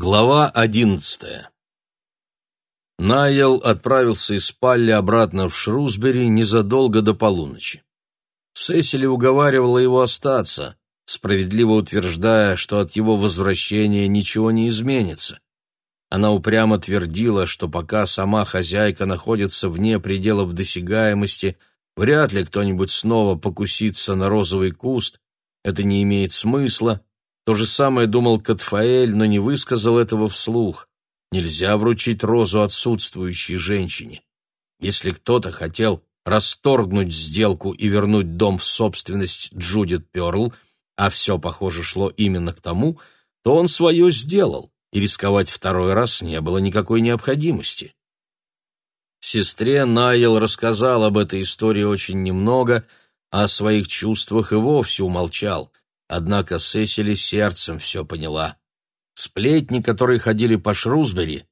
Глава одиннадцатая Найел отправился из Палли обратно в Шрусбери незадолго до полуночи. Сесили уговаривала его остаться, справедливо утверждая, что от его возвращения ничего не изменится. Она упрямо твердила, что пока сама хозяйка находится вне пределов досягаемости, вряд ли кто-нибудь снова покусится на розовый куст, это не имеет смысла, то же самое думал Катфаэль, но не высказал этого вслух. Нельзя вручить розу отсутствующей женщине. Если кто-то хотел расторгнуть сделку и вернуть дом в собственность Джудит Перл, а все, похоже, шло именно к тому, то он свое сделал, и рисковать второй раз не было никакой необходимости. Сестре Найл рассказал об этой истории очень немного, а о своих чувствах и вовсе умолчал. Однако Сесили сердцем все поняла. Сплетни, которые ходили по Шрусбери,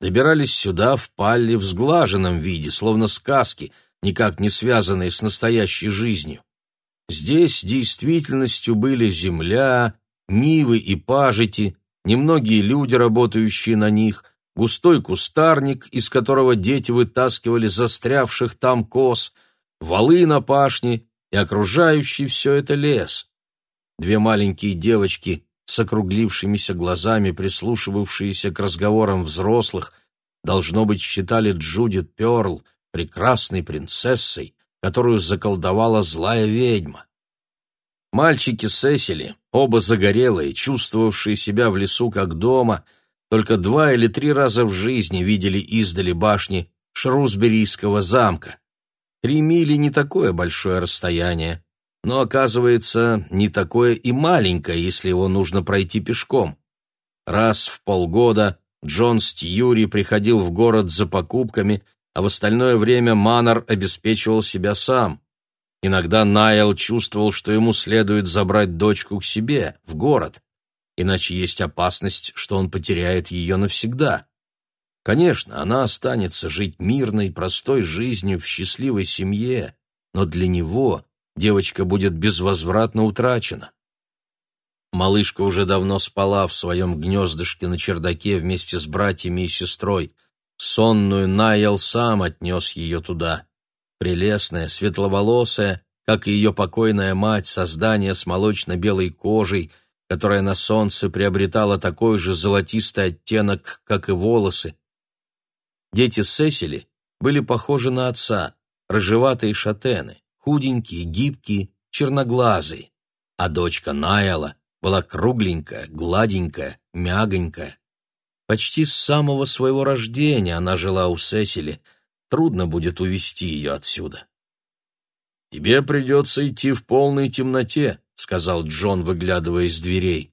добирались сюда в палле в сглаженном виде, словно сказки, никак не связанные с настоящей жизнью. Здесь действительностью были земля, нивы и пажити, немногие люди, работающие на них, густой кустарник, из которого дети вытаскивали застрявших там коз, валы на пашне и окружающий все это лес. Две маленькие девочки с округлившимися глазами, прислушивавшиеся к разговорам взрослых, должно быть, считали Джудит Перл прекрасной принцессой, которую заколдовала злая ведьма. Мальчики Сесили, оба загорелые, чувствовавшие себя в лесу как дома, только два или три раза в жизни видели издали башни Шрусберийского замка. Три мили не такое большое расстояние, но, оказывается, не такое и маленькое, если его нужно пройти пешком. Раз в полгода Джон Стьюри приходил в город за покупками, а в остальное время Маннер обеспечивал себя сам. Иногда Найл чувствовал, что ему следует забрать дочку к себе, в город, иначе есть опасность, что он потеряет ее навсегда. Конечно, она останется жить мирной, простой жизнью в счастливой семье, но для него девочка будет безвозвратно утрачена. Малышка уже давно спала в своем гнездышке на чердаке вместе с братьями и сестрой. Сонную Найл сам отнес ее туда. Прелестная, светловолосая, как и ее покойная мать, создание с молочно-белой кожей, которая на солнце приобретала такой же золотистый оттенок, как и волосы. Дети Сесили были похожи на отца, рыжеватые шатены худенький, гибкий, черноглазый, а дочка Найла была кругленькая, гладенькая, мягонькая. Почти с самого своего рождения она жила у Сесили, трудно будет увести ее отсюда. «Тебе придется идти в полной темноте», — сказал Джон, выглядывая из дверей.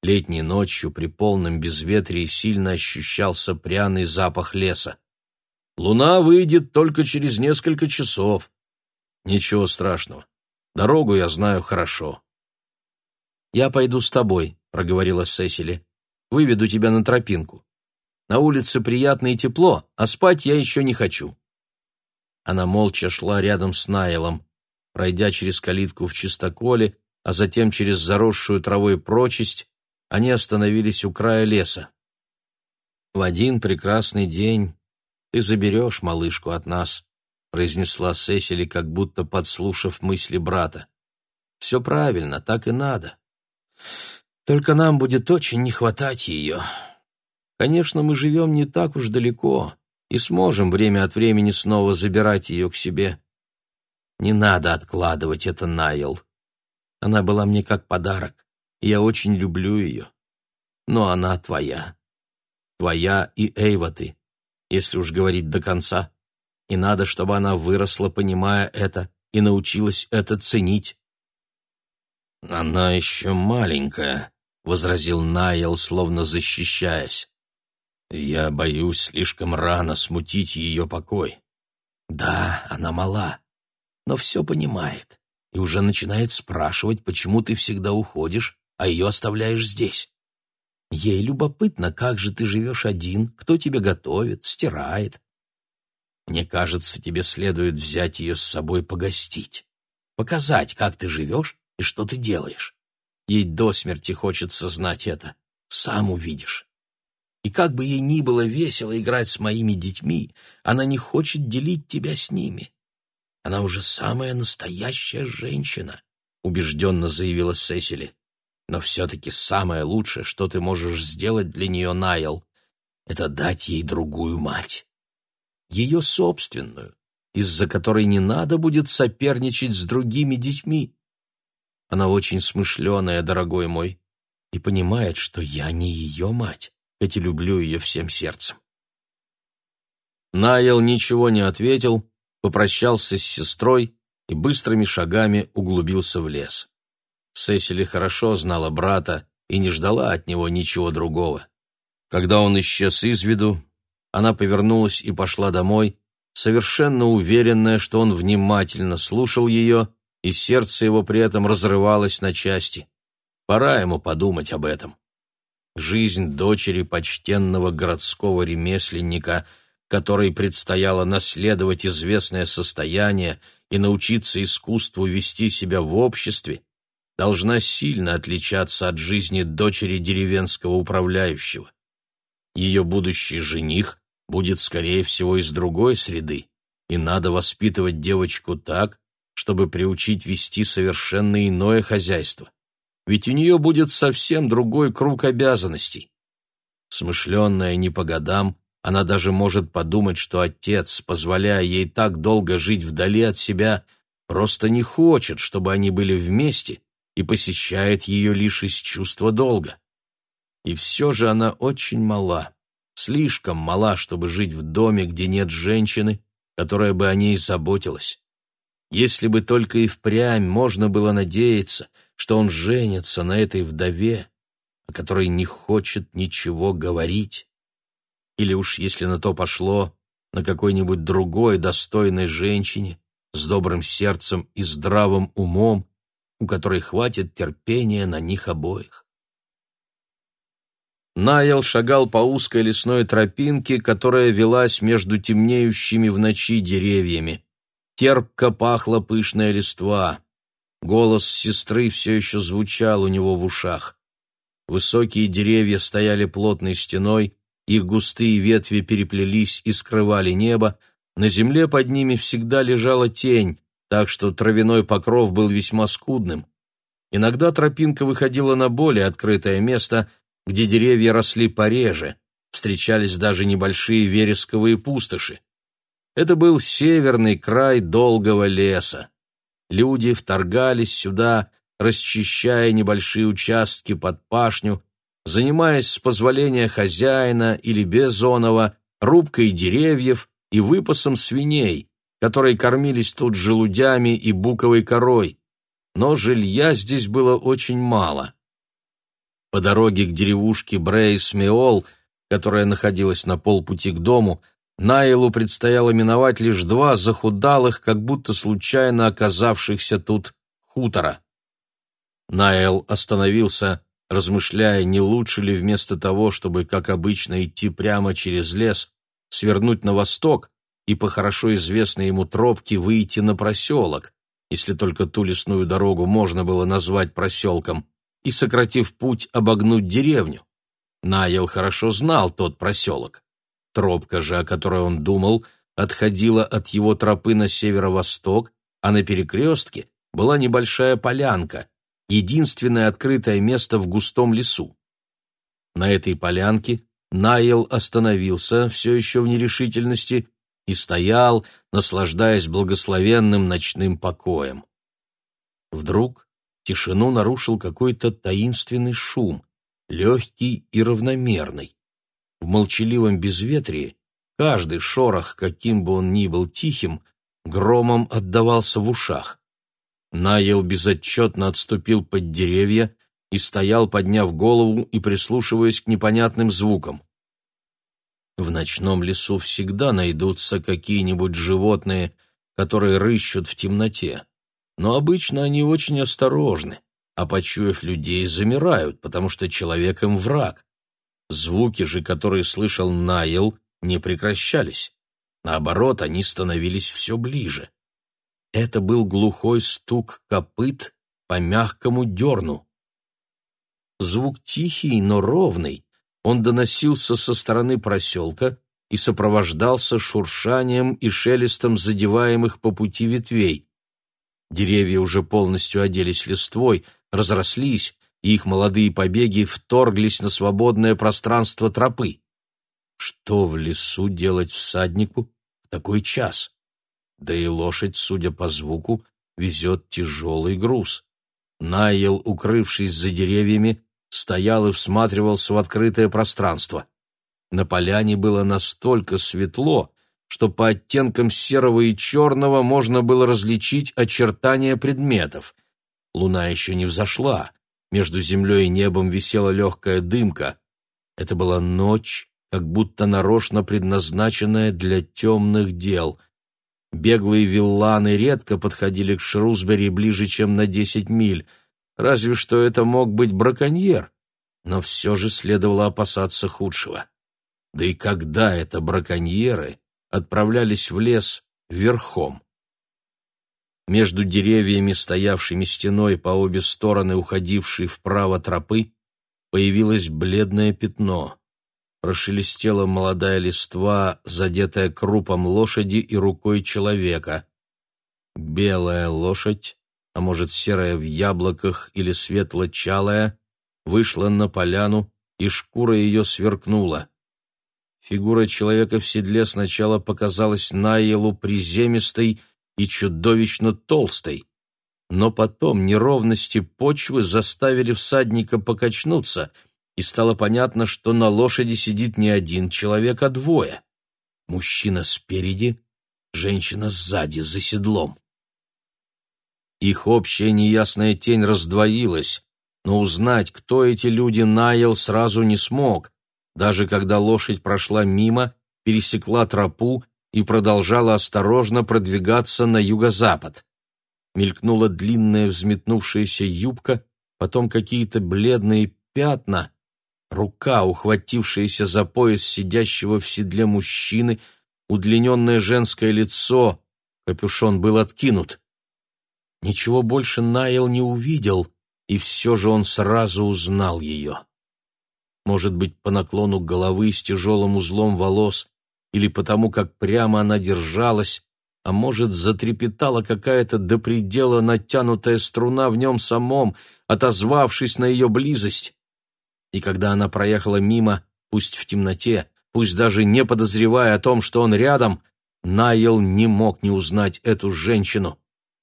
Летней ночью при полном безветрии сильно ощущался пряный запах леса. «Луна выйдет только через несколько часов. Ничего страшного. Дорогу я знаю хорошо. Я пойду с тобой, проговорила Сесили. Выведу тебя на тропинку. На улице приятно и тепло, а спать я еще не хочу. Она молча шла рядом с Найлом, пройдя через калитку в чистоколе, а затем через заросшую травой прочесть, они остановились у края леса. В один прекрасный день ты заберешь малышку от нас, произнесла Сесили, как будто подслушав мысли брата. «Все правильно, так и надо. Только нам будет очень не хватать ее. Конечно, мы живем не так уж далеко и сможем время от времени снова забирать ее к себе. Не надо откладывать это, Найл. Она была мне как подарок, и я очень люблю ее. Но она твоя. Твоя и Эйваты, если уж говорить до конца и надо, чтобы она выросла, понимая это, и научилась это ценить. «Она еще маленькая», — возразил Найл, словно защищаясь. «Я боюсь слишком рано смутить ее покой». «Да, она мала, но все понимает и уже начинает спрашивать, почему ты всегда уходишь, а ее оставляешь здесь. Ей любопытно, как же ты живешь один, кто тебе готовит, стирает, мне кажется, тебе следует взять ее с собой погостить, показать, как ты живешь и что ты делаешь. Ей до смерти хочется знать это. Сам увидишь. И как бы ей ни было весело играть с моими детьми, она не хочет делить тебя с ними. Она уже самая настоящая женщина, — убежденно заявила Сесили. Но все-таки самое лучшее, что ты можешь сделать для нее, Найл, это дать ей другую мать. Ее собственную, из-за которой не надо будет соперничать с другими детьми. Она очень смышленая, дорогой мой, и понимает, что я не ее мать, хоть и люблю ее всем сердцем. Найл ничего не ответил, попрощался с сестрой и быстрыми шагами углубился в лес. Сесили хорошо знала брата и не ждала от него ничего другого. Когда он исчез из виду, она повернулась и пошла домой, совершенно уверенная, что он внимательно слушал ее, и сердце его при этом разрывалось на части. Пора ему подумать об этом. Жизнь дочери почтенного городского ремесленника, которой предстояло наследовать известное состояние и научиться искусству вести себя в обществе, должна сильно отличаться от жизни дочери деревенского управляющего. Ее будущий жених будет, скорее всего, из другой среды, и надо воспитывать девочку так, чтобы приучить вести совершенно иное хозяйство. Ведь у нее будет совсем другой круг обязанностей. Смышленная не по годам, она даже может подумать, что отец, позволяя ей так долго жить вдали от себя, просто не хочет, чтобы они были вместе и посещает ее лишь из чувства долга. И все же она очень мала слишком мала, чтобы жить в доме, где нет женщины, которая бы о ней заботилась. Если бы только и впрямь можно было надеяться, что он женится на этой вдове, о которой не хочет ничего говорить. Или уж, если на то пошло, на какой-нибудь другой достойной женщине с добрым сердцем и здравым умом, у которой хватит терпения на них обоих. Найл шагал по узкой лесной тропинке, которая велась между темнеющими в ночи деревьями. Терпко пахла пышная листва. Голос сестры все еще звучал у него в ушах. Высокие деревья стояли плотной стеной, их густые ветви переплелись и скрывали небо, на земле под ними всегда лежала тень, так что травяной покров был весьма скудным. Иногда тропинка выходила на более открытое место — где деревья росли пореже, встречались даже небольшие вересковые пустоши. Это был северный край долгого леса. Люди вторгались сюда, расчищая небольшие участки под пашню, занимаясь с позволения хозяина или безонова рубкой деревьев и выпасом свиней, которые кормились тут желудями и буковой корой. Но жилья здесь было очень мало. По дороге к деревушке Брейс-Меол, которая находилась на полпути к дому, Найлу предстояло миновать лишь два захудалых, как будто случайно оказавшихся тут хутора. Найл остановился, размышляя, не лучше ли вместо того, чтобы, как обычно, идти прямо через лес, свернуть на восток и по хорошо известной ему тропке выйти на проселок, если только ту лесную дорогу можно было назвать проселком и, сократив путь, обогнуть деревню. Найл хорошо знал тот проселок. Тропка же, о которой он думал, отходила от его тропы на северо-восток, а на перекрестке была небольшая полянка, единственное открытое место в густом лесу. На этой полянке Найл остановился, все еще в нерешительности, и стоял, наслаждаясь благословенным ночным покоем. Вдруг Тишину нарушил какой-то таинственный шум, легкий и равномерный. В молчаливом безветрии каждый шорох, каким бы он ни был тихим, громом отдавался в ушах. Наел безотчетно отступил под деревья и стоял, подняв голову и прислушиваясь к непонятным звукам. В ночном лесу всегда найдутся какие-нибудь животные, которые рыщут в темноте но обычно они очень осторожны, а почуяв людей, замирают, потому что человек им враг. Звуки же, которые слышал Найл, не прекращались. Наоборот, они становились все ближе. Это был глухой стук копыт по мягкому дерну. Звук тихий, но ровный, Он доносился со стороны проселка и сопровождался шуршанием и шелестом задеваемых по пути ветвей. Деревья уже полностью оделись листвой, разрослись, и их молодые побеги вторглись на свободное пространство тропы. Что в лесу делать всаднику в такой час? Да и лошадь, судя по звуку, везет тяжелый груз. Найел, укрывшись за деревьями, стоял и всматривался в открытое пространство. На поляне было настолько светло, что по оттенкам серого и черного можно было различить очертания предметов. Луна еще не взошла, между землей и небом висела легкая дымка. Это была ночь, как будто нарочно предназначенная для темных дел. Беглые вилланы редко подходили к Шрусбери ближе, чем на десять миль, разве что это мог быть браконьер, но все же следовало опасаться худшего. Да и когда это браконьеры отправлялись в лес верхом? Между деревьями, стоявшими стеной по обе стороны уходившей вправо тропы, появилось бледное пятно. Прошелестела молодая листва, задетая крупом лошади и рукой человека. Белая лошадь, а может серая в яблоках или светло-чалая, вышла на поляну, и шкура ее сверкнула. Фигура человека в седле сначала показалась Найелу приземистой и чудовищно толстой, но потом неровности почвы заставили всадника покачнуться, и стало понятно, что на лошади сидит не один человек, а двое. Мужчина спереди, женщина сзади, за седлом. Их общая неясная тень раздвоилась, но узнать, кто эти люди, Найл сразу не смог, даже когда лошадь прошла мимо, пересекла тропу и продолжала осторожно продвигаться на юго-запад. Мелькнула длинная взметнувшаяся юбка, потом какие-то бледные пятна, рука, ухватившаяся за пояс сидящего в седле мужчины, удлиненное женское лицо, капюшон был откинут. Ничего больше Найл не увидел, и все же он сразу узнал ее. Может быть, по наклону головы с тяжелым узлом волос, или потому, как прямо она держалась, а может, затрепетала какая-то до предела натянутая струна в нем самом, отозвавшись на ее близость. И когда она проехала мимо, пусть в темноте, пусть даже не подозревая о том, что он рядом, Найл не мог не узнать эту женщину,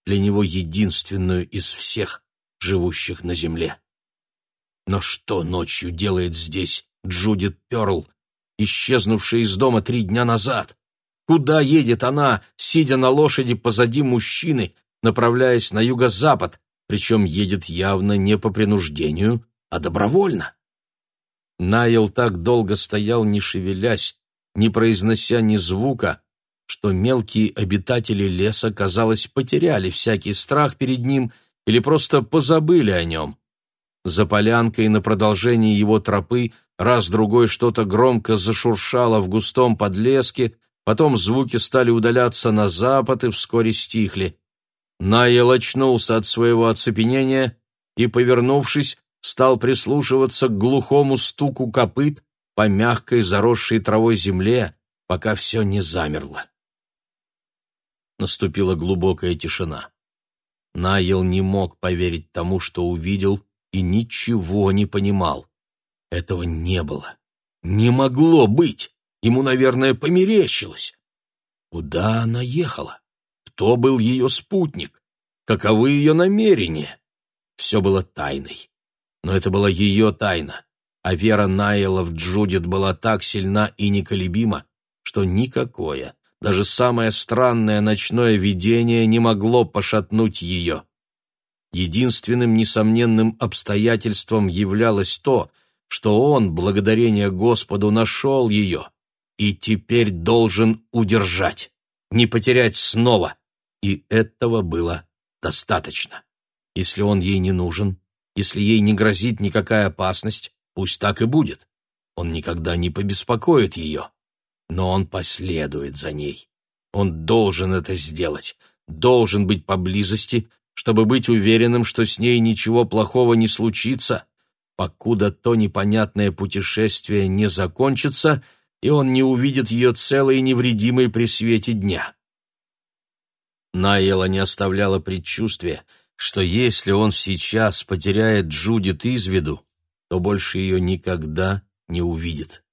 для него единственную из всех, живущих на земле. Но что ночью делает здесь Джудит Перл, исчезнувшая из дома три дня назад? Куда едет она, сидя на лошади позади мужчины, направляясь на юго-запад, причем едет явно не по принуждению, а добровольно? Найл так долго стоял, не шевелясь, не произнося ни звука, что мелкие обитатели леса, казалось, потеряли всякий страх перед ним или просто позабыли о нем. За полянкой на продолжении его тропы раз-другой что-то громко зашуршало в густом подлеске, потом звуки стали удаляться на запад и вскоре стихли. Найел очнулся от своего оцепенения и, повернувшись, стал прислушиваться к глухому стуку копыт по мягкой заросшей травой земле, пока все не замерло. Наступила глубокая тишина. Найел не мог поверить тому, что увидел, и ничего не понимал. Этого не было. Не могло быть. Ему, наверное, померещилось. Куда она ехала? Кто был ее спутник? Каковы ее намерения? Все было тайной. Но это была ее тайна, а вера Найла в Джудит была так сильна и неколебима, что никакое, даже самое странное ночное видение не могло пошатнуть ее. Единственным несомненным обстоятельством являлось то, что он, благодарение Господу, нашел ее и теперь должен удержать, не потерять снова. И этого было достаточно. Если он ей не нужен, если ей не грозит никакая опасность, пусть так и будет. Он никогда не побеспокоит ее, но он последует за ней. Он должен это сделать, должен быть поблизости, чтобы быть уверенным, что с ней ничего плохого не случится, покуда то непонятное путешествие не закончится, и он не увидит ее целой и невредимой при свете дня. Найела не оставляла предчувствия, что если он сейчас потеряет Джудит из виду, то больше ее никогда не увидит.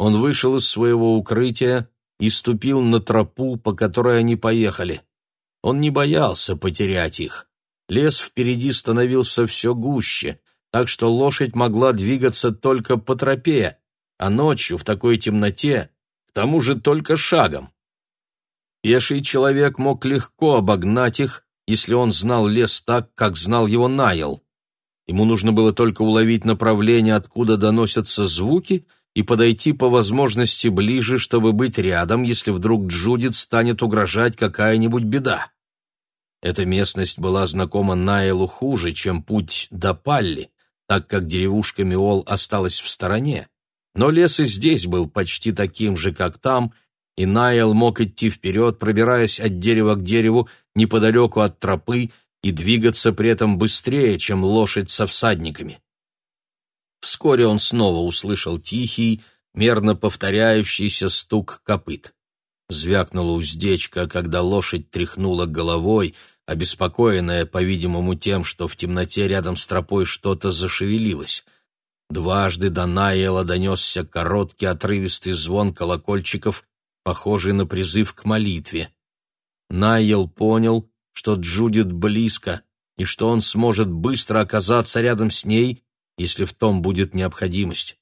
Он вышел из своего укрытия и ступил на тропу, по которой они поехали. Он не боялся потерять их. Лес впереди становился все гуще, так что лошадь могла двигаться только по тропе, а ночью в такой темноте, к тому же только шагом. Пеший человек мог легко обогнать их, если он знал лес так, как знал его Найл. Ему нужно было только уловить направление, откуда доносятся звуки, и подойти по возможности ближе, чтобы быть рядом, если вдруг Джудит станет угрожать какая-нибудь беда. Эта местность была знакома Найлу хуже, чем путь до Палли, так как деревушка Миол осталась в стороне. Но лес и здесь был почти таким же, как там, и Найл мог идти вперед, пробираясь от дерева к дереву, неподалеку от тропы, и двигаться при этом быстрее, чем лошадь со всадниками. Вскоре он снова услышал тихий, мерно повторяющийся стук копыт. Звякнула уздечка, когда лошадь тряхнула головой, обеспокоенная, по-видимому, тем, что в темноте рядом с тропой что-то зашевелилось. Дважды до Найела донесся короткий отрывистый звон колокольчиков, похожий на призыв к молитве. Найел понял, что Джудит близко и что он сможет быстро оказаться рядом с ней, если в том будет необходимость.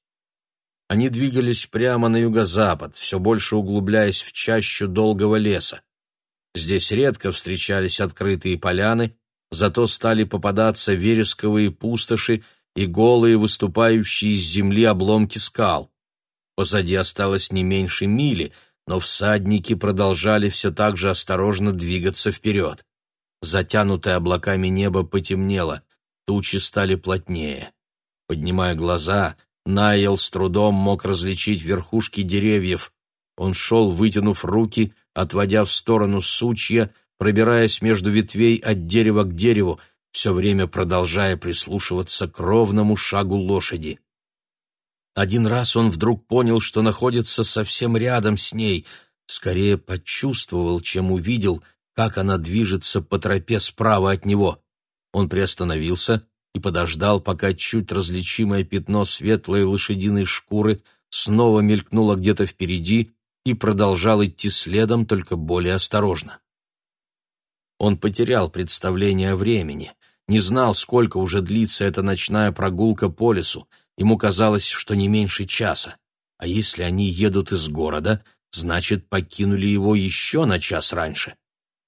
Они двигались прямо на юго-запад, все больше углубляясь в чащу долгого леса. Здесь редко встречались открытые поляны, зато стали попадаться вересковые пустоши и голые выступающие из земли обломки скал. Позади осталось не меньше мили, но всадники продолжали все так же осторожно двигаться вперед. Затянутое облаками небо потемнело, тучи стали плотнее. Поднимая глаза, Найл с трудом мог различить верхушки деревьев. Он шел, вытянув руки, отводя в сторону сучья, пробираясь между ветвей от дерева к дереву, все время продолжая прислушиваться к ровному шагу лошади. Один раз он вдруг понял, что находится совсем рядом с ней, скорее почувствовал, чем увидел, как она движется по тропе справа от него. Он приостановился и подождал, пока чуть различимое пятно светлой лошадиной шкуры снова мелькнуло где-то впереди и продолжал идти следом, только более осторожно. Он потерял представление о времени, не знал, сколько уже длится эта ночная прогулка по лесу, ему казалось, что не меньше часа. А если они едут из города, значит, покинули его еще на час раньше.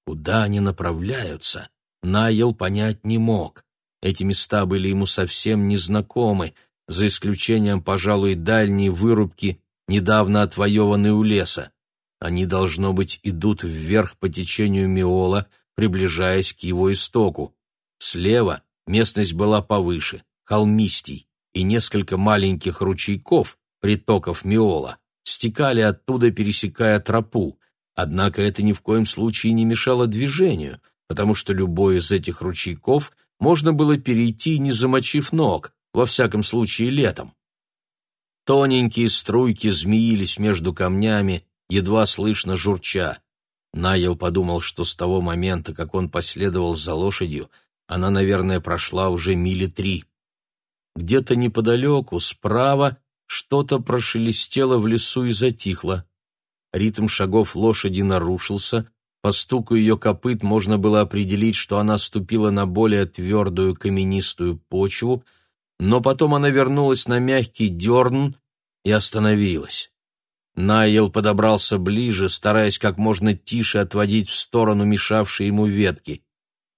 Куда они направляются, Найл понять не мог. Эти места были ему совсем незнакомы, за исключением, пожалуй, дальней вырубки, недавно отвоеванной у леса. Они, должно быть, идут вверх по течению Миола, приближаясь к его истоку. Слева местность была повыше, холмистей, и несколько маленьких ручейков, притоков Миола, стекали оттуда, пересекая тропу, Однако это ни в коем случае не мешало движению, потому что любой из этих ручейков можно было перейти, не замочив ног, во всяком случае летом. Тоненькие струйки змеились между камнями, едва слышно журча. Найл подумал, что с того момента, как он последовал за лошадью, она, наверное, прошла уже мили три. Где-то неподалеку, справа, что-то прошелестело в лесу и затихло. Ритм шагов лошади нарушился, по стуку ее копыт можно было определить, что она ступила на более твердую каменистую почву, но потом она вернулась на мягкий дерн и остановилась. Найел подобрался ближе, стараясь как можно тише отводить в сторону мешавшие ему ветки.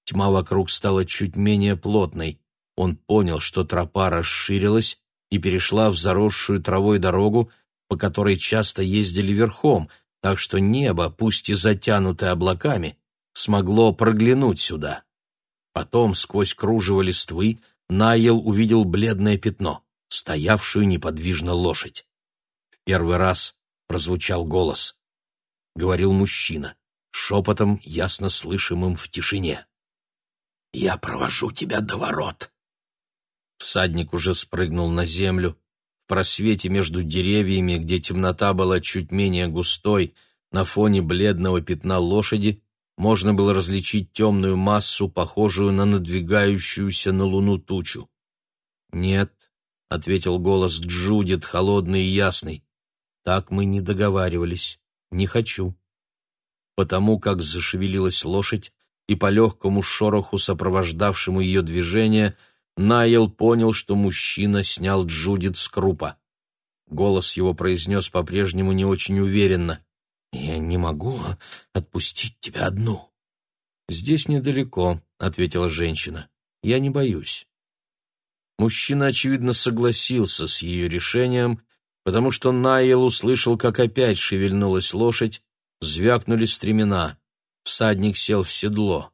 Тьма вокруг стала чуть менее плотной. Он понял, что тропа расширилась и перешла в заросшую травой дорогу, по которой часто ездили верхом, так что небо, пусть и затянутое облаками, смогло проглянуть сюда. Потом, сквозь кружево листвы, Найл увидел бледное пятно, стоявшую неподвижно лошадь. В первый раз прозвучал голос. Говорил мужчина, шепотом, ясно слышимым в тишине. «Я провожу тебя до ворот». Всадник уже спрыгнул на землю. В просвете между деревьями, где темнота была чуть менее густой, на фоне бледного пятна лошади можно было различить темную массу, похожую на надвигающуюся на луну тучу. «Нет», — ответил голос Джудит, холодный и ясный, — «так мы не договаривались. Не хочу». Потому как зашевелилась лошадь, и по легкому шороху, сопровождавшему ее движение, Найл понял, что мужчина снял Джудит с крупа. Голос его произнес по-прежнему не очень уверенно. «Я не могу отпустить тебя одну». «Здесь недалеко», — ответила женщина. «Я не боюсь». Мужчина, очевидно, согласился с ее решением, потому что Найл услышал, как опять шевельнулась лошадь, звякнули стремена. Всадник сел в седло.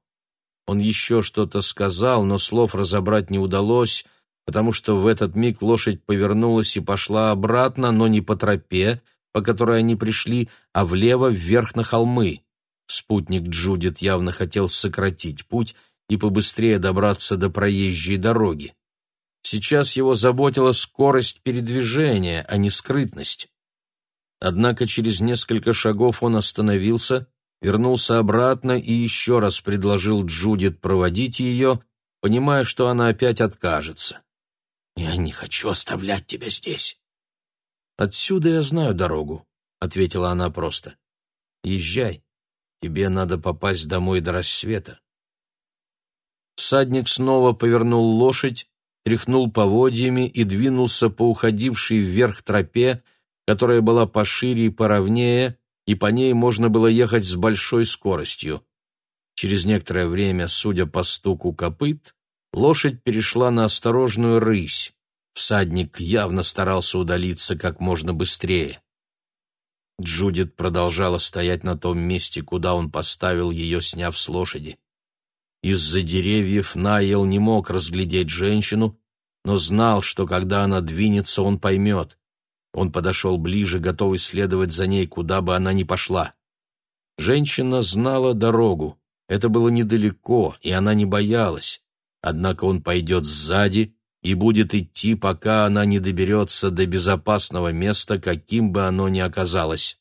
Он еще что-то сказал, но слов разобрать не удалось, потому что в этот миг лошадь повернулась и пошла обратно, но не по тропе, по которой они пришли, а влево вверх на холмы. Спутник Джудит явно хотел сократить путь и побыстрее добраться до проезжей дороги. Сейчас его заботила скорость передвижения, а не скрытность. Однако через несколько шагов он остановился вернулся обратно и еще раз предложил Джудит проводить ее, понимая, что она опять откажется. «Я не хочу оставлять тебя здесь». «Отсюда я знаю дорогу», — ответила она просто. «Езжай, тебе надо попасть домой до рассвета». Всадник снова повернул лошадь, тряхнул поводьями и двинулся по уходившей вверх тропе, которая была пошире и поровнее, и по ней можно было ехать с большой скоростью. Через некоторое время, судя по стуку копыт, лошадь перешла на осторожную рысь. Всадник явно старался удалиться как можно быстрее. Джудит продолжала стоять на том месте, куда он поставил ее, сняв с лошади. Из-за деревьев Найл не мог разглядеть женщину, но знал, что когда она двинется, он поймет. Он подошел ближе, готовый следовать за ней, куда бы она ни пошла. Женщина знала дорогу. Это было недалеко, и она не боялась. Однако он пойдет сзади и будет идти, пока она не доберется до безопасного места, каким бы оно ни оказалось.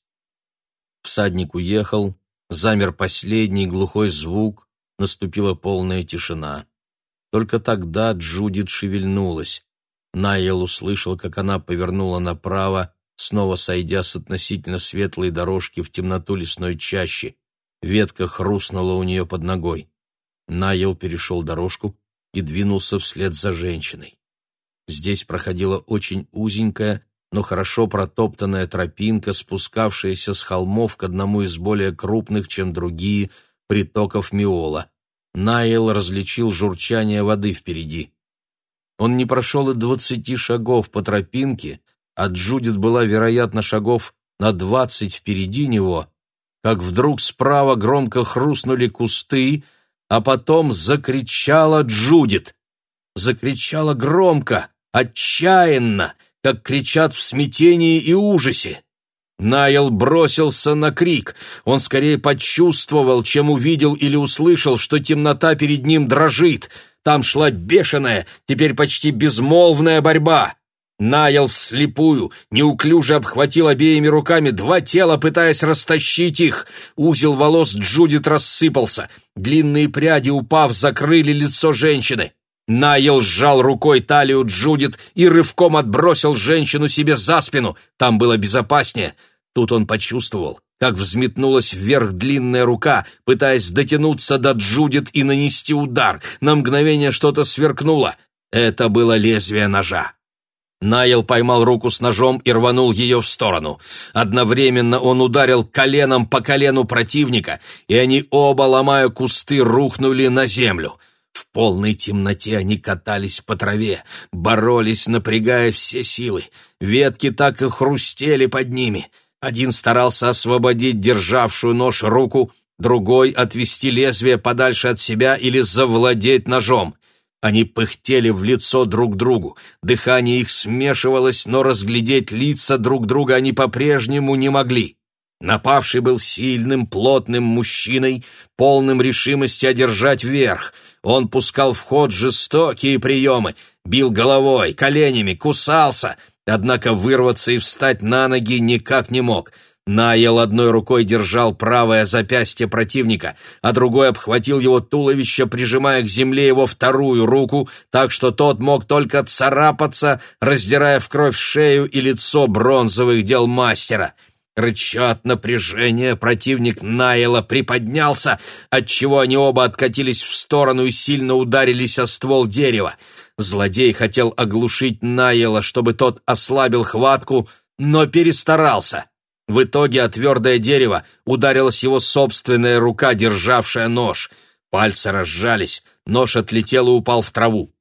Всадник уехал, замер последний глухой звук, наступила полная тишина. Только тогда Джудит шевельнулась. Найел услышал, как она повернула направо, снова сойдя с относительно светлой дорожки в темноту лесной чащи. Ветка хрустнула у нее под ногой. Найел перешел дорожку и двинулся вслед за женщиной. Здесь проходила очень узенькая, но хорошо протоптанная тропинка, спускавшаяся с холмов к одному из более крупных, чем другие, притоков Миола. Найл различил журчание воды впереди. Он не прошел и двадцати шагов по тропинке, а Джудит была, вероятно, шагов на двадцать впереди него, как вдруг справа громко хрустнули кусты, а потом закричала Джудит. Закричала громко, отчаянно, как кричат в смятении и ужасе. Найл бросился на крик. Он скорее почувствовал, чем увидел или услышал, что темнота перед ним дрожит — там шла бешеная, теперь почти безмолвная борьба. Найл вслепую, неуклюже обхватил обеими руками два тела, пытаясь растащить их. Узел волос Джудит рассыпался. Длинные пряди, упав, закрыли лицо женщины. Найл сжал рукой талию Джудит и рывком отбросил женщину себе за спину. Там было безопаснее. Тут он почувствовал, как взметнулась вверх длинная рука, пытаясь дотянуться до Джудит и нанести удар. На мгновение что-то сверкнуло. Это было лезвие ножа. Найл поймал руку с ножом и рванул ее в сторону. Одновременно он ударил коленом по колену противника, и они оба, ломая кусты, рухнули на землю. В полной темноте они катались по траве, боролись, напрягая все силы. Ветки так и хрустели под ними. Один старался освободить державшую нож руку, другой — отвести лезвие подальше от себя или завладеть ножом. Они пыхтели в лицо друг другу, дыхание их смешивалось, но разглядеть лица друг друга они по-прежнему не могли. Напавший был сильным, плотным мужчиной, полным решимости одержать верх. Он пускал в ход жестокие приемы, бил головой, коленями, кусался, однако вырваться и встать на ноги никак не мог — Наел одной рукой держал правое запястье противника, а другой обхватил его туловище, прижимая к земле его вторую руку, так что тот мог только царапаться, раздирая в кровь шею и лицо бронзовых дел мастера. Рыча от напряжения, противник Найла приподнялся, отчего они оба откатились в сторону и сильно ударились о ствол дерева. Злодей хотел оглушить Найла, чтобы тот ослабил хватку, но перестарался. В итоге о твердое дерево ударилась его собственная рука, державшая нож. Пальцы разжались, нож отлетел и упал в траву.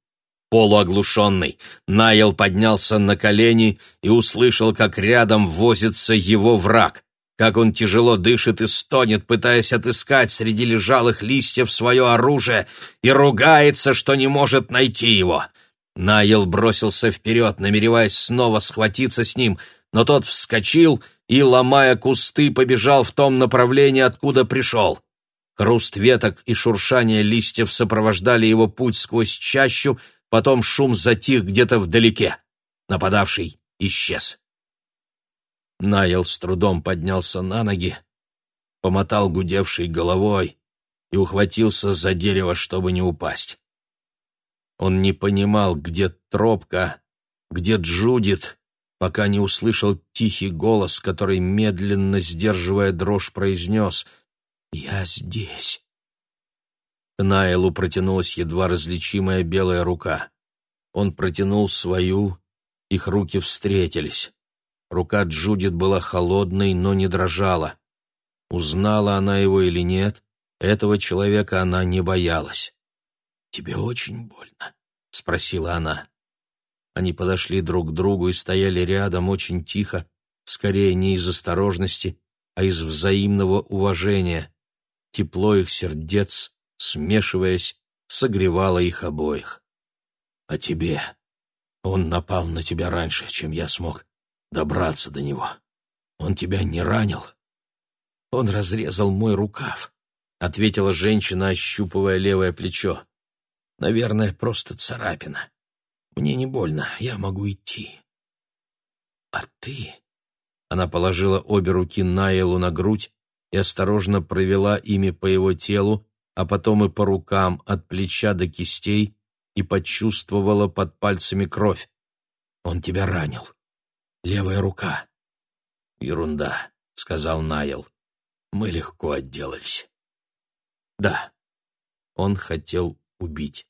Полуоглушенный, Найл поднялся на колени и услышал, как рядом возится его враг, как он тяжело дышит и стонет, пытаясь отыскать среди лежалых листьев свое оружие, и ругается, что не может найти его. Найл бросился вперед, намереваясь снова схватиться с ним, но тот вскочил и, ломая кусты, побежал в том направлении, откуда пришел. Хруст веток и шуршание листьев сопровождали его путь сквозь чащу, потом шум затих где-то вдалеке. Нападавший исчез. Найл с трудом поднялся на ноги, помотал гудевшей головой и ухватился за дерево, чтобы не упасть. Он не понимал, где тропка, где Джудит, пока не услышал тихий голос, который, медленно сдерживая дрожь, произнес «Я здесь». К Найлу протянулась едва различимая белая рука. Он протянул свою, их руки встретились. Рука Джудит была холодной, но не дрожала. Узнала она его или нет, этого человека она не боялась. «Тебе очень больно?» — спросила она. Они подошли друг к другу и стояли рядом очень тихо, скорее не из осторожности, а из взаимного уважения. Тепло их сердец, смешиваясь, согревало их обоих. «А тебе? Он напал на тебя раньше, чем я смог добраться до него. Он тебя не ранил?» «Он разрезал мой рукав», — ответила женщина, ощупывая левое плечо. «Наверное, просто царапина. Мне не больно, я могу идти. А ты? Она положила обе руки Найлу на грудь и осторожно провела ими по его телу, а потом и по рукам от плеча до кистей и почувствовала под пальцами кровь. Он тебя ранил. Левая рука. Ерунда, сказал Найл. Мы легко отделались. Да. Он хотел убить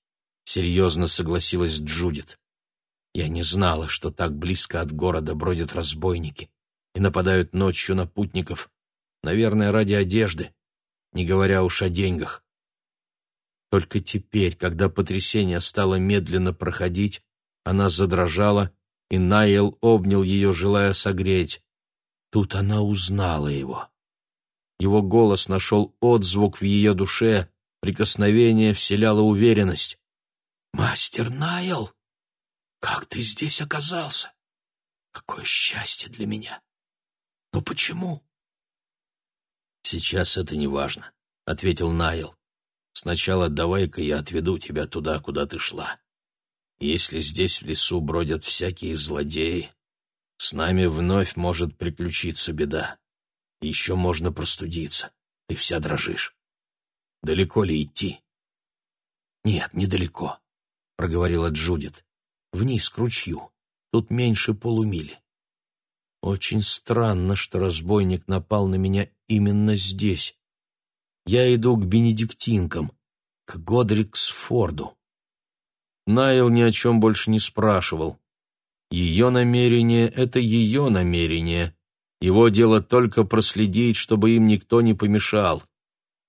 серьезно согласилась Джудит. Я не знала, что так близко от города бродят разбойники и нападают ночью на путников, наверное, ради одежды, не говоря уж о деньгах. Только теперь, когда потрясение стало медленно проходить, она задрожала, и Найл обнял ее, желая согреть. Тут она узнала его. Его голос нашел отзвук в ее душе, прикосновение вселяло уверенность. «Мастер Найл, как ты здесь оказался? Какое счастье для меня! Но почему?» «Сейчас это не важно», — ответил Найл. «Сначала давай-ка я отведу тебя туда, куда ты шла. Если здесь в лесу бродят всякие злодеи, с нами вновь может приключиться беда. Еще можно простудиться. Ты вся дрожишь. Далеко ли идти?» «Нет, недалеко проговорила Джудит. «Вниз к ручью. Тут меньше полумили». «Очень странно, что разбойник напал на меня именно здесь. Я иду к бенедиктинкам, к Годриксфорду». Найл ни о чем больше не спрашивал. Ее намерение — это ее намерение. Его дело только проследить, чтобы им никто не помешал.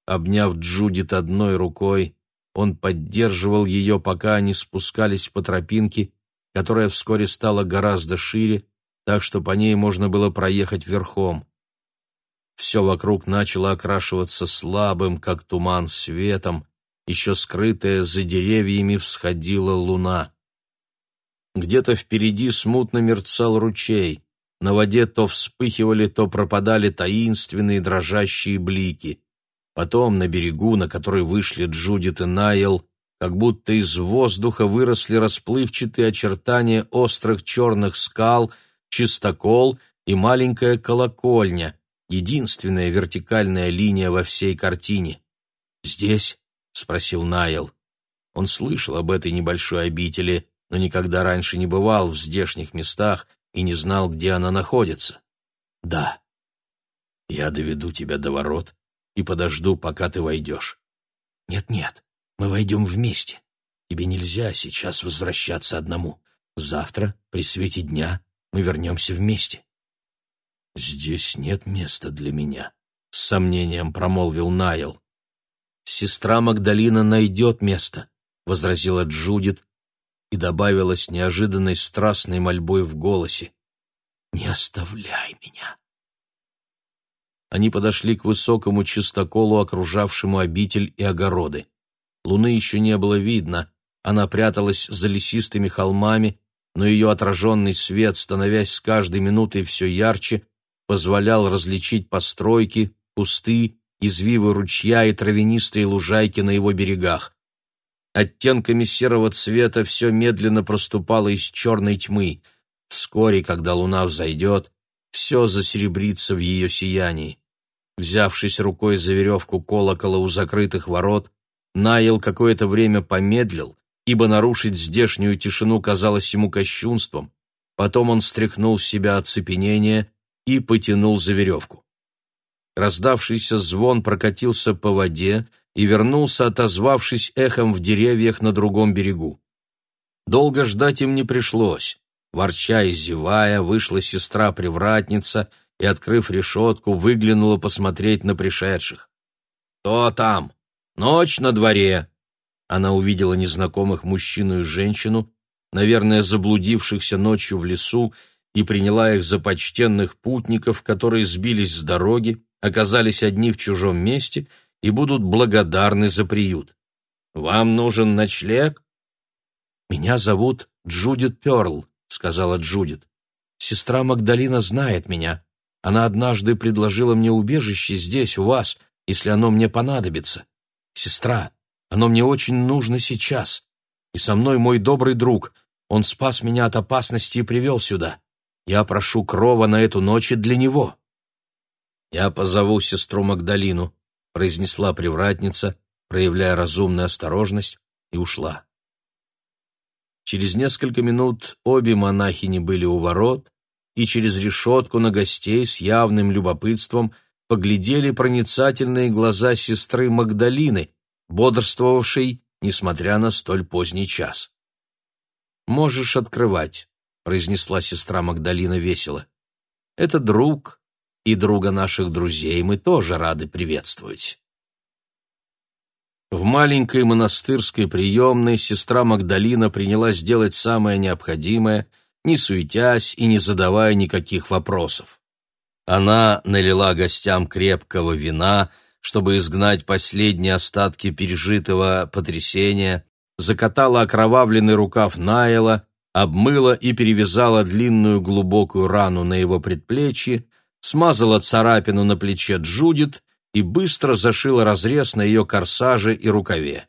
Обняв Джудит одной рукой, он поддерживал ее, пока они спускались по тропинке, которая вскоре стала гораздо шире, так что по ней можно было проехать верхом. Все вокруг начало окрашиваться слабым, как туман, светом, еще скрытая за деревьями всходила луна. Где-то впереди смутно мерцал ручей, на воде то вспыхивали, то пропадали таинственные дрожащие блики. Потом на берегу, на который вышли Джудит и Найл, как будто из воздуха выросли расплывчатые очертания острых черных скал, чистокол и маленькая колокольня, единственная вертикальная линия во всей картине. «Здесь?» — спросил Найл. Он слышал об этой небольшой обители, но никогда раньше не бывал в здешних местах и не знал, где она находится. «Да». «Я доведу тебя до ворот и подожду, пока ты войдешь». «Нет-нет, мы войдем вместе. Тебе нельзя сейчас возвращаться одному. Завтра, при свете дня, мы вернемся вместе». «Здесь нет места для меня», — с сомнением промолвил Найл. «Сестра Магдалина найдет место», — возразила Джудит и добавила с неожиданной страстной мольбой в голосе. «Не оставляй меня». Они подошли к высокому чистоколу, окружавшему обитель и огороды. Луны еще не было видно, она пряталась за лесистыми холмами, но ее отраженный свет, становясь с каждой минутой все ярче, позволял различить постройки, кусты, извивы ручья и травянистые лужайки на его берегах. Оттенками серого цвета все медленно проступало из черной тьмы. Вскоре, когда луна взойдет, все засеребрится в ее сиянии. Взявшись рукой за веревку колокола у закрытых ворот, Найл какое-то время помедлил, ибо нарушить здешнюю тишину казалось ему кощунством. Потом он стряхнул с себя оцепенение и потянул за веревку. Раздавшийся звон прокатился по воде и вернулся, отозвавшись эхом в деревьях на другом берегу. Долго ждать им не пришлось. Ворча и зевая, вышла сестра-привратница и, открыв решетку, выглянула посмотреть на пришедших. «Кто там?» Ночь на дворе. Она увидела незнакомых мужчину и женщину, наверное, заблудившихся ночью в лесу, и приняла их за почтенных путников, которые сбились с дороги, оказались одни в чужом месте и будут благодарны за приют. «Вам нужен ночлег?» «Меня зовут Джудит Перл», — сказала Джудит. «Сестра Магдалина знает меня. Она однажды предложила мне убежище здесь, у вас, если оно мне понадобится. «Сестра, оно мне очень нужно сейчас. И со мной мой добрый друг. Он спас меня от опасности и привел сюда. Я прошу крова на эту ночь и для него». «Я позову сестру Магдалину», — произнесла привратница, проявляя разумную осторожность, и ушла. Через несколько минут обе монахини были у ворот, и через решетку на гостей с явным любопытством — поглядели проницательные глаза сестры Магдалины, бодрствовавшей, несмотря на столь поздний час. «Можешь открывать», — произнесла сестра Магдалина весело. «Это друг, и друга наших друзей мы тоже рады приветствовать». В маленькой монастырской приемной сестра Магдалина принялась делать самое необходимое, не суетясь и не задавая никаких вопросов. Она налила гостям крепкого вина, чтобы изгнать последние остатки пережитого потрясения, закатала окровавленный рукав Найла, обмыла и перевязала длинную глубокую рану на его предплечье, смазала царапину на плече Джудит и быстро зашила разрез на ее корсаже и рукаве.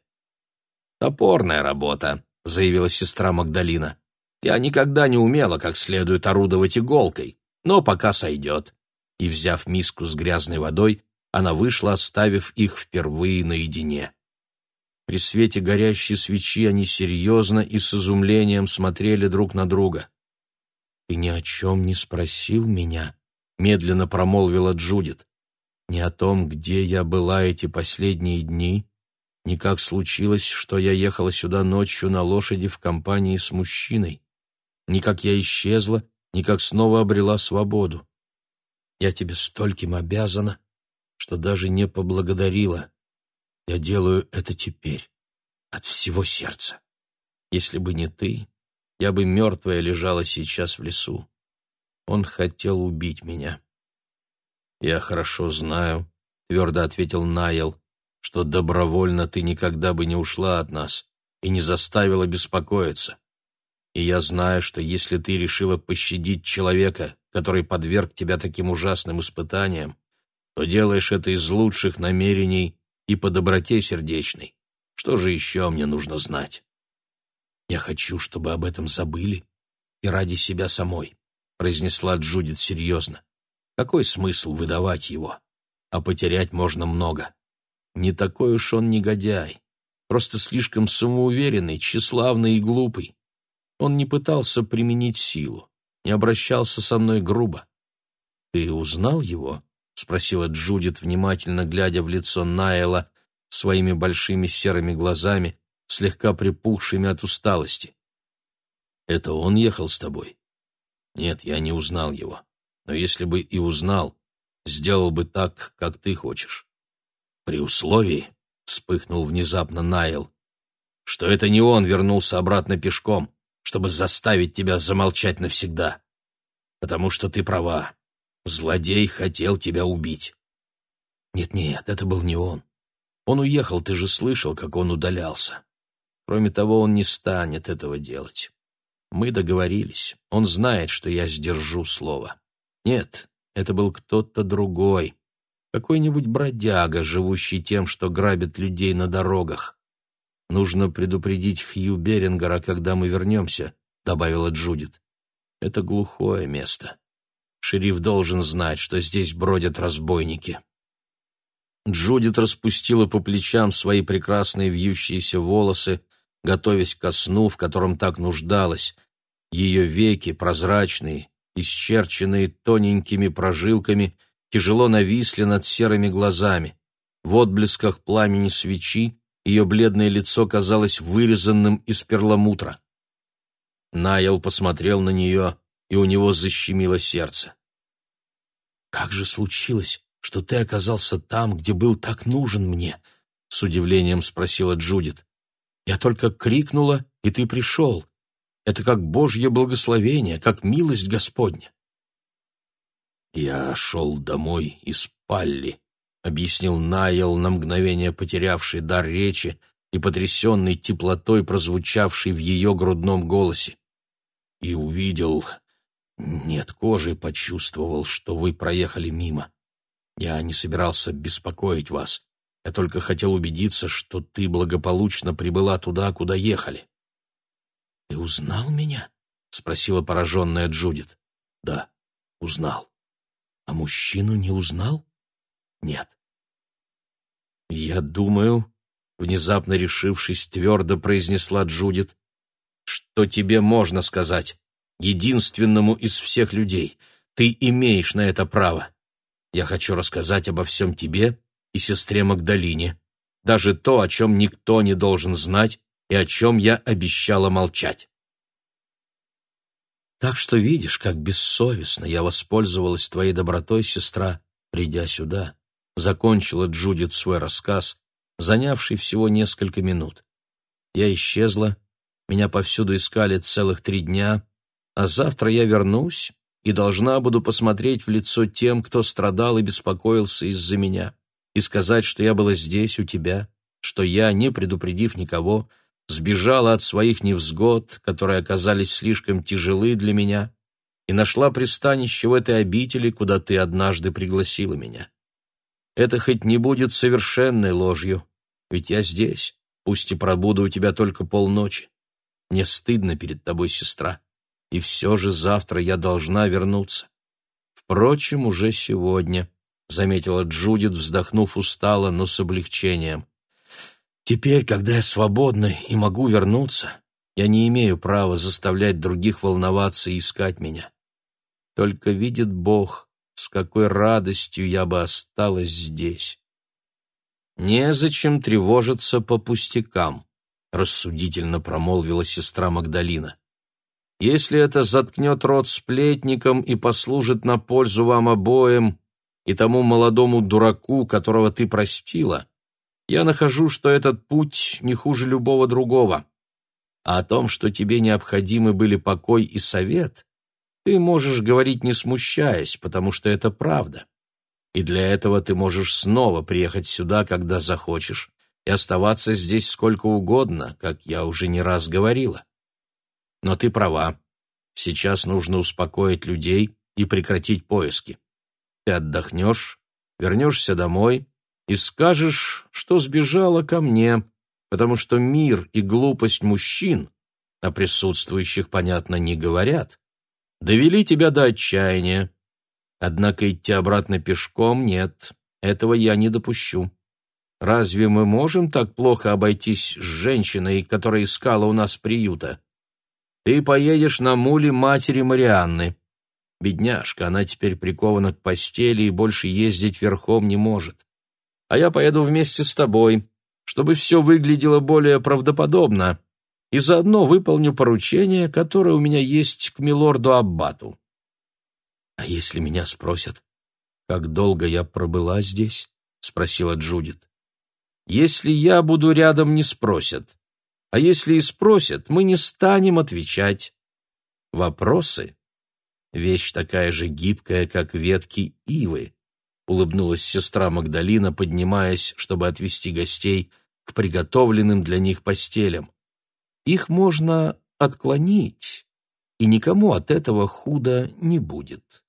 «Топорная работа», — заявила сестра Магдалина. «Я никогда не умела как следует орудовать иголкой, но пока сойдет и, взяв миску с грязной водой, она вышла, оставив их впервые наедине. При свете горящей свечи они серьезно и с изумлением смотрели друг на друга. «Ты ни о чем не спросил меня?» — медленно промолвила Джудит. «Ни о том, где я была эти последние дни, ни как случилось, что я ехала сюда ночью на лошади в компании с мужчиной, ни как я исчезла, ни как снова обрела свободу. Я тебе стольким обязана, что даже не поблагодарила. Я делаю это теперь, от всего сердца. Если бы не ты, я бы мертвая лежала сейчас в лесу. Он хотел убить меня. Я хорошо знаю, — твердо ответил Найл, — что добровольно ты никогда бы не ушла от нас и не заставила беспокоиться. И я знаю, что если ты решила пощадить человека, который подверг тебя таким ужасным испытаниям, то делаешь это из лучших намерений и по доброте сердечной. Что же еще мне нужно знать? Я хочу, чтобы об этом забыли и ради себя самой, произнесла Джудит серьезно. Какой смысл выдавать его? А потерять можно много. Не такой уж он негодяй, просто слишком самоуверенный, тщеславный и глупый. Он не пытался применить силу, не обращался со мной грубо. Ты узнал его? спросила Джудит, внимательно глядя в лицо Найла своими большими серыми глазами, слегка припухшими от усталости. «Это он ехал с тобой?» «Нет, я не узнал его. Но если бы и узнал, сделал бы так, как ты хочешь. При условии, — вспыхнул внезапно Найл, — что это не он вернулся обратно пешком, чтобы заставить тебя замолчать навсегда. Потому что ты права. Злодей хотел тебя убить. Нет-нет, это был не он. Он уехал, ты же слышал, как он удалялся. Кроме того, он не станет этого делать. Мы договорились. Он знает, что я сдержу слово. Нет, это был кто-то другой. Какой-нибудь бродяга, живущий тем, что грабит людей на дорогах. Нужно предупредить Хью Берингера, когда мы вернемся, добавила Джудит. Это глухое место. Шериф должен знать, что здесь бродят разбойники. Джудит распустила по плечам свои прекрасные вьющиеся волосы, готовясь ко сну, в котором так нуждалась. Ее веки, прозрачные, исчерченные тоненькими прожилками, тяжело нависли над серыми глазами. В отблесках пламени свечи ее бледное лицо казалось вырезанным из перламутра. Найл посмотрел на нее, и у него защемило сердце. «Как же случилось, что ты оказался там, где был так нужен мне?» — с удивлением спросила Джудит. «Я только крикнула, и ты пришел. Это как Божье благословение, как милость Господня». «Я шел домой из Палли», — объяснил Найл, на мгновение потерявший дар речи и потрясенный теплотой, прозвучавшей в ее грудном голосе. «И увидел, нет, кожей почувствовал, что вы проехали мимо. Я не собирался беспокоить вас. Я только хотел убедиться, что ты благополучно прибыла туда, куда ехали. Ты узнал меня? спросила пораженная Джудит. Да, узнал. А мужчину не узнал? Нет. Я думаю, внезапно решившись, твердо произнесла Джудит, что тебе можно сказать единственному из всех людей. Ты имеешь на это право. Я хочу рассказать обо всем тебе и сестре Магдалине, даже то, о чем никто не должен знать и о чем я обещала молчать. Так что видишь, как бессовестно я воспользовалась твоей добротой, сестра, придя сюда. Закончила Джудит свой рассказ, занявший всего несколько минут. Я исчезла, меня повсюду искали целых три дня, а завтра я вернусь и должна буду посмотреть в лицо тем, кто страдал и беспокоился из-за меня, и сказать, что я была здесь у тебя, что я, не предупредив никого, сбежала от своих невзгод, которые оказались слишком тяжелы для меня, и нашла пристанище в этой обители, куда ты однажды пригласила меня. Это хоть не будет совершенной ложью, ведь я здесь, пусть и пробуду у тебя только полночи. Мне стыдно перед тобой, сестра и все же завтра я должна вернуться. Впрочем, уже сегодня, — заметила Джудит, вздохнув устало, но с облегчением. Теперь, когда я свободна и могу вернуться, я не имею права заставлять других волноваться и искать меня. Только видит Бог, с какой радостью я бы осталась здесь. «Незачем тревожиться по пустякам», — рассудительно промолвила сестра Магдалина. Если это заткнет рот сплетникам и послужит на пользу вам обоим и тому молодому дураку, которого ты простила, я нахожу, что этот путь не хуже любого другого. А о том, что тебе необходимы были покой и совет, ты можешь говорить не смущаясь, потому что это правда. И для этого ты можешь снова приехать сюда, когда захочешь, и оставаться здесь сколько угодно, как я уже не раз говорила. Но ты права. Сейчас нужно успокоить людей и прекратить поиски. Ты отдохнешь, вернешься домой и скажешь, что сбежала ко мне, потому что мир и глупость мужчин, о присутствующих, понятно, не говорят, довели тебя до отчаяния. Однако идти обратно пешком нет, этого я не допущу. Разве мы можем так плохо обойтись с женщиной, которая искала у нас приюта? Ты поедешь на муле матери Марианны. Бедняжка, она теперь прикована к постели и больше ездить верхом не может. А я поеду вместе с тобой, чтобы все выглядело более правдоподобно, и заодно выполню поручение, которое у меня есть к милорду Аббату. А если меня спросят, как долго я пробыла здесь? спросила Джудит. Если я буду рядом, не спросят. А если и спросят, мы не станем отвечать. Вопросы Вещь такая же гибкая, как ветки ивы, улыбнулась сестра Магдалина, поднимаясь, чтобы отвести гостей к приготовленным для них постелям. Их можно отклонить, и никому от этого худо не будет.